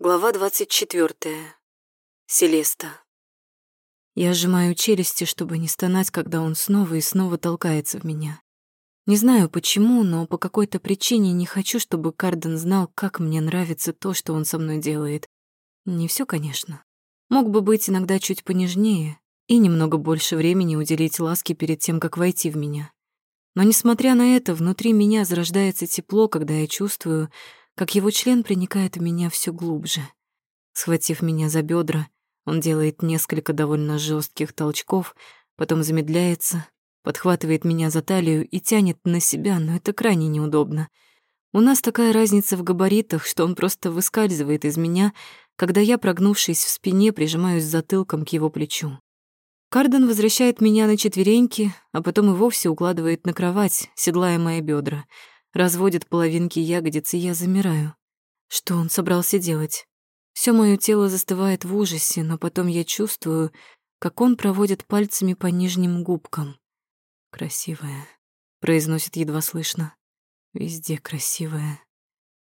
Глава 24. Селеста. Я сжимаю челюсти, чтобы не стонать, когда он снова и снова толкается в меня. Не знаю почему, но по какой-то причине не хочу, чтобы Карден знал, как мне нравится то, что он со мной делает. Не все, конечно. Мог бы быть иногда чуть понежнее и немного больше времени уделить ласке перед тем, как войти в меня. Но, несмотря на это, внутри меня зарождается тепло, когда я чувствую, как его член проникает в меня все глубже. Схватив меня за бедра, он делает несколько довольно жестких толчков, потом замедляется, подхватывает меня за талию и тянет на себя, но это крайне неудобно. У нас такая разница в габаритах, что он просто выскальзывает из меня, когда я, прогнувшись в спине, прижимаюсь затылком к его плечу. Карден возвращает меня на четвереньки, а потом и вовсе укладывает на кровать, седлая мои бедра — разводит половинки ягодиц, и я замираю. Что он собрался делать? Все мое тело застывает в ужасе, но потом я чувствую, как он проводит пальцами по нижним губкам. «Красивая», — произносит едва слышно. «Везде красивая».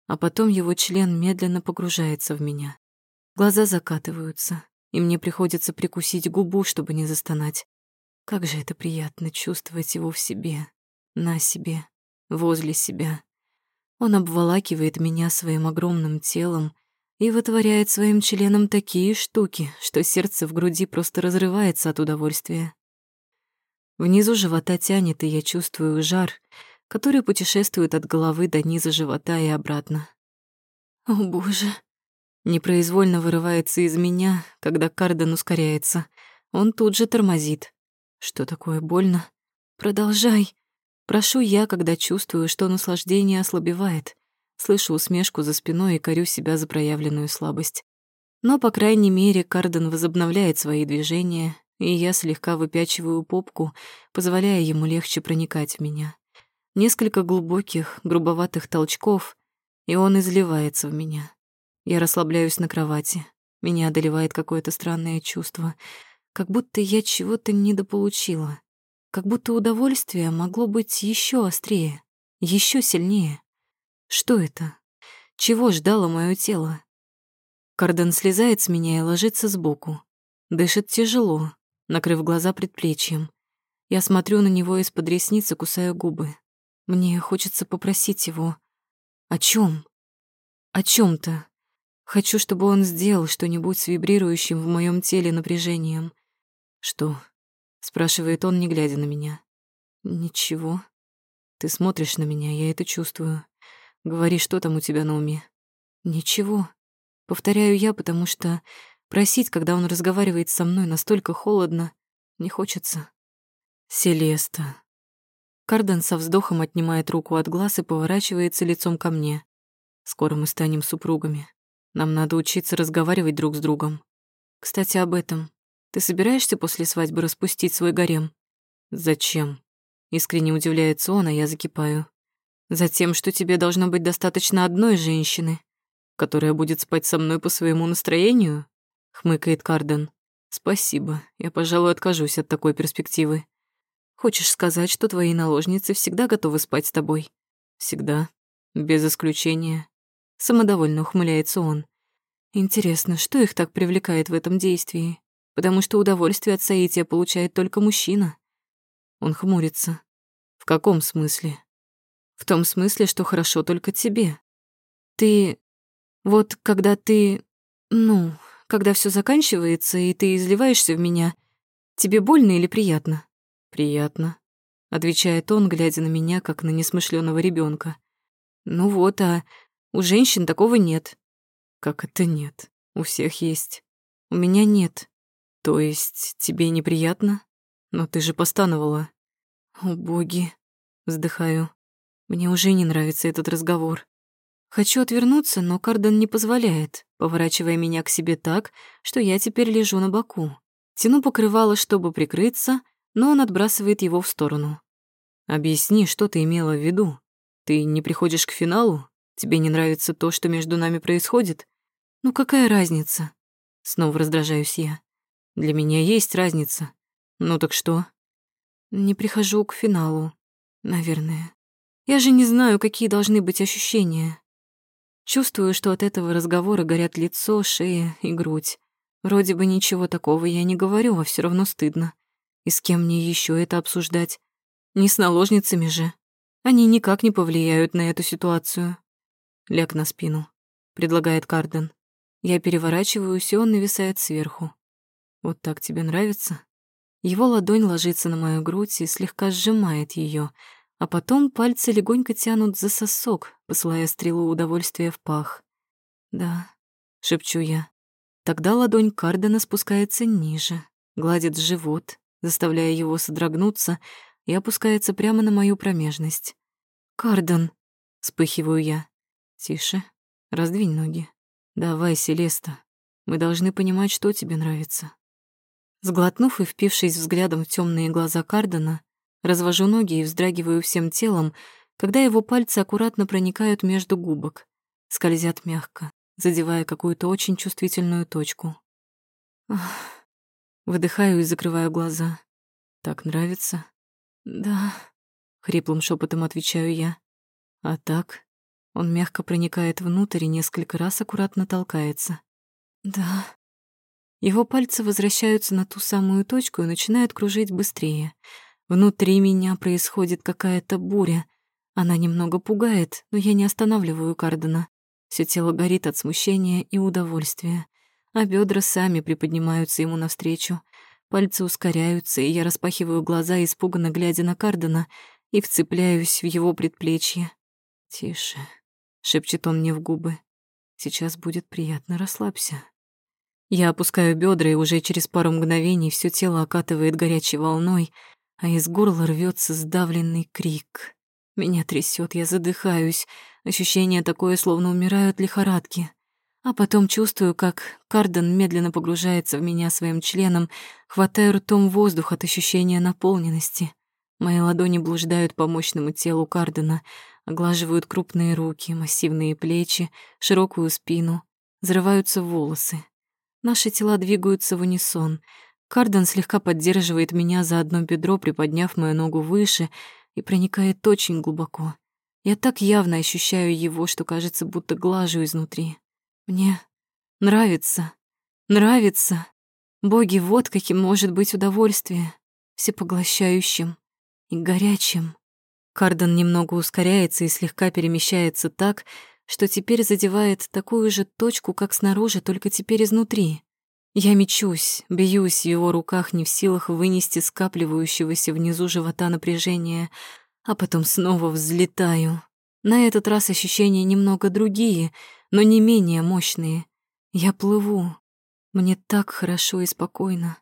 А потом его член медленно погружается в меня. Глаза закатываются, и мне приходится прикусить губу, чтобы не застонать. Как же это приятно чувствовать его в себе, на себе возле себя. Он обволакивает меня своим огромным телом и вытворяет своим членом такие штуки, что сердце в груди просто разрывается от удовольствия. Внизу живота тянет, и я чувствую жар, который путешествует от головы до низа живота и обратно. О, боже! Непроизвольно вырывается из меня, когда Карден ускоряется. Он тут же тормозит. Что такое больно? Продолжай. Прошу я, когда чувствую, что наслаждение ослабевает. Слышу усмешку за спиной и корю себя за проявленную слабость. Но, по крайней мере, Карден возобновляет свои движения, и я слегка выпячиваю попку, позволяя ему легче проникать в меня. Несколько глубоких, грубоватых толчков, и он изливается в меня. Я расслабляюсь на кровати. Меня одолевает какое-то странное чувство, как будто я чего-то недополучила. Как будто удовольствие могло быть еще острее, еще сильнее. Что это? Чего ждало мое тело? Карден слезает с меня и ложится сбоку. Дышит тяжело, накрыв глаза предплечьем. Я смотрю на него из-под ресницы, кусая губы. Мне хочется попросить его. О чем? О чем то Хочу, чтобы он сделал что-нибудь с вибрирующим в моем теле напряжением. Что? Спрашивает он, не глядя на меня. Ничего. Ты смотришь на меня, я это чувствую. Говори, что там у тебя на уме? Ничего. Повторяю я, потому что просить, когда он разговаривает со мной настолько холодно, не хочется. Селеста. Карден со вздохом отнимает руку от глаз и поворачивается лицом ко мне. Скоро мы станем супругами. Нам надо учиться разговаривать друг с другом. Кстати, об этом. Ты собираешься после свадьбы распустить свой гарем? Зачем? Искренне удивляется он, а я закипаю. Затем, что тебе должно быть достаточно одной женщины, которая будет спать со мной по своему настроению? Хмыкает Карден. Спасибо, я, пожалуй, откажусь от такой перспективы. Хочешь сказать, что твои наложницы всегда готовы спать с тобой? Всегда, без исключения. Самодовольно ухмыляется он. Интересно, что их так привлекает в этом действии? Потому что удовольствие от соития получает только мужчина. Он хмурится. В каком смысле? В том смысле, что хорошо только тебе. Ты... Вот когда ты... Ну, когда все заканчивается, и ты изливаешься в меня, тебе больно или приятно? Приятно, отвечает он, глядя на меня, как на несмышленого ребенка. Ну вот, а у женщин такого нет. Как это нет? У всех есть. У меня нет. То есть тебе неприятно? Но ты же постановала. О, боги. Вздыхаю. Мне уже не нравится этот разговор. Хочу отвернуться, но Карден не позволяет, поворачивая меня к себе так, что я теперь лежу на боку. Тяну покрывало, чтобы прикрыться, но он отбрасывает его в сторону. «Объясни, что ты имела в виду? Ты не приходишь к финалу? Тебе не нравится то, что между нами происходит? Ну какая разница?» Снова раздражаюсь я. Для меня есть разница. Ну так что? Не прихожу к финалу, наверное. Я же не знаю, какие должны быть ощущения. Чувствую, что от этого разговора горят лицо, шея и грудь. Вроде бы ничего такого я не говорю, а все равно стыдно. И с кем мне еще это обсуждать? Не с наложницами же. Они никак не повлияют на эту ситуацию. Ляг на спину, предлагает Карден. Я переворачиваюсь, и он нависает сверху. Вот так тебе нравится? Его ладонь ложится на мою грудь и слегка сжимает ее, а потом пальцы легонько тянут за сосок, посылая стрелу удовольствия в пах. «Да», — шепчу я. Тогда ладонь Кардена спускается ниже, гладит живот, заставляя его содрогнуться, и опускается прямо на мою промежность. «Карден!» — вспыхиваю я. «Тише, раздвинь ноги. Давай, Селеста, мы должны понимать, что тебе нравится». Сглотнув и впившись взглядом в темные глаза Кардена, развожу ноги и вздрагиваю всем телом, когда его пальцы аккуратно проникают между губок, скользят мягко, задевая какую-то очень чувствительную точку. Ах, выдыхаю и закрываю глаза. Так нравится? Да, хриплым шепотом отвечаю я. А так? Он мягко проникает внутрь и несколько раз аккуратно толкается. Да. Его пальцы возвращаются на ту самую точку и начинают кружить быстрее. Внутри меня происходит какая-то буря. Она немного пугает, но я не останавливаю Кардена. Все тело горит от смущения и удовольствия, а бедра сами приподнимаются ему навстречу. Пальцы ускоряются, и я распахиваю глаза, испуганно глядя на Кардена, и вцепляюсь в его предплечье. «Тише», — шепчет он мне в губы. «Сейчас будет приятно, расслабься». Я опускаю бедра, и уже через пару мгновений все тело окатывает горячей волной, а из горла рвется сдавленный крик. Меня трясет, я задыхаюсь. Ощущение такое, словно умирают лихорадки. А потом чувствую, как Карден медленно погружается в меня своим членом, хватая ртом воздух от ощущения наполненности. Мои ладони блуждают по мощному телу Кардена, оглаживают крупные руки, массивные плечи, широкую спину, взрываются волосы. Наши тела двигаются в унисон. Карден слегка поддерживает меня за одно бедро, приподняв мою ногу выше, и проникает очень глубоко. Я так явно ощущаю его, что кажется, будто глажу изнутри. Мне нравится, нравится. Боги, вот каким может быть удовольствие, всепоглощающим и горячим. Карден немного ускоряется и слегка перемещается так, что теперь задевает такую же точку, как снаружи, только теперь изнутри. Я мечусь, бьюсь в его руках, не в силах вынести скапливающегося внизу живота напряжения, а потом снова взлетаю. На этот раз ощущения немного другие, но не менее мощные. Я плыву. Мне так хорошо и спокойно.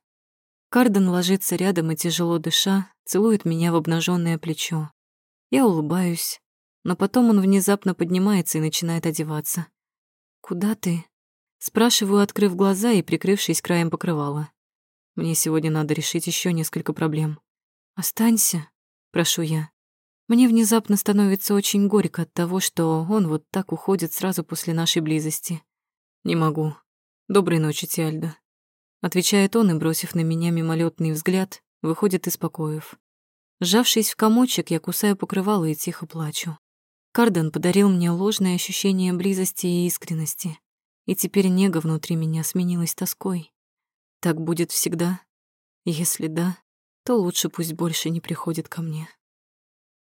Карден ложится рядом и, тяжело дыша, целует меня в обнаженное плечо. Я улыбаюсь, но потом он внезапно поднимается и начинает одеваться. «Куда ты?» Спрашиваю, открыв глаза и прикрывшись краем покрывала. «Мне сегодня надо решить еще несколько проблем». «Останься», — прошу я. Мне внезапно становится очень горько от того, что он вот так уходит сразу после нашей близости. «Не могу. Доброй ночи, Тиальда», — отвечает он и, бросив на меня мимолетный взгляд, выходит из покоев. Сжавшись в комочек, я кусаю покрывало и тихо плачу. Карден подарил мне ложное ощущение близости и искренности, и теперь нега внутри меня сменилась тоской. Так будет всегда? Если да, то лучше пусть больше не приходит ко мне.